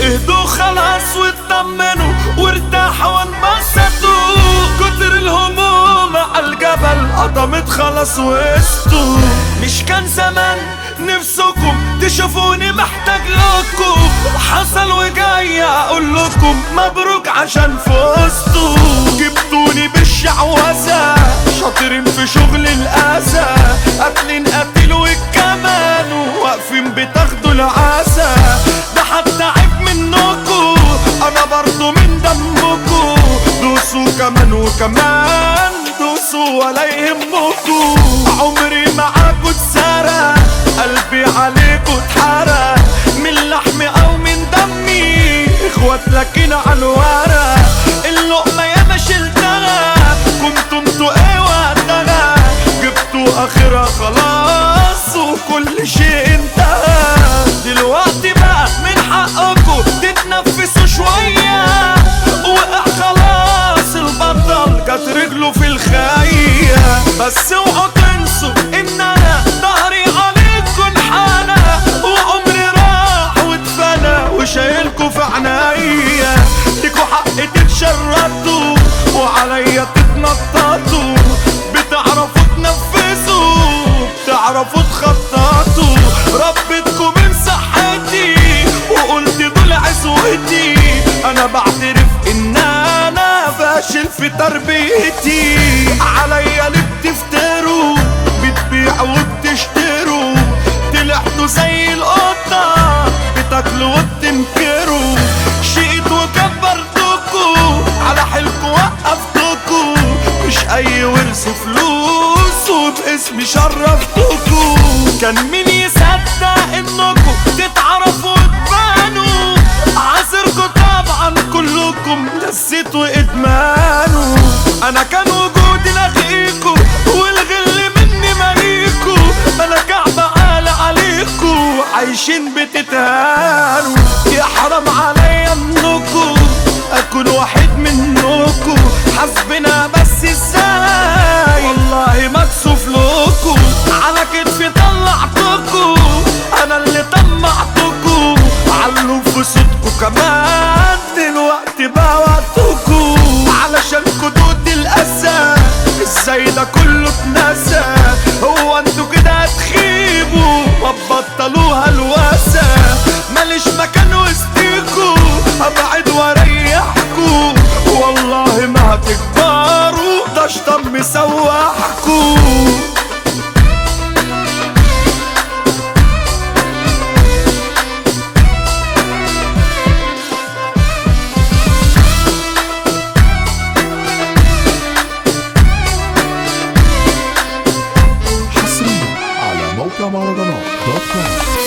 اهدوا خلاص واطمنوا وارتاحوا وانبسطوا. كتر الهموم على الجبل قطمت خلاص وقستوا كان زمان نفسكم تشوفوني محتاج لكم. حصل وجاي أقول لكم مبروك عشان فزتوا. جبتوني بالشعوذة شاطرين في شغل الأذى. قاتلين قتل والكمان واقفين بتاخدوا العزا. ده حتى عيب منكم أنا برضو من دمكم دوسوا كمان وكمان دوسوا ولا يهمكم عمري اتسرق قلبي عليكوا اتحرق من لحمي أو من دمي. اخوات لكن على الورق اللقمة ياما شلتها كنتوا أنتوا إيه وقتها جبتوا اخرها خلاص وكل شيء انتهى. دلوقتي بقى من حقكم تتنفسوا شوية. وقع خلاص البطل جت رجله في الخاية بس اوعوا تتشردوا وعليا تتنططوا بتعرفوا تنفذوا بتعرفوا تخططوا ربيتكم من صحتي وقلت دول عزوتي أنا بعترف إن أنا فاشل في تربيتي. عليا اللي بتفتروا بتبيعوا وبتشتروا وباسمي شرفتكوا كان مين يصدق انكوا تتعرفوا وتبانوا عذركوا طبعا كلكم دسيت وادمانوا أنا كان وجودي لغيكوا والغل مني ماليكوا أنا كعب عالي عليكوا عايشين بتتهانوا صوتكوا كمان دلوقتي بقى وقتكوا علشان كدود الاسى إزاي ده كله اتنسى؟ هو أنتوا كده هتخيبوا وتبطلوها الواسى ماليش مكان وسطيكوا أبعد وأريحكوا. والله ما هتكبروا ده شطم مسوي マロドのドットコ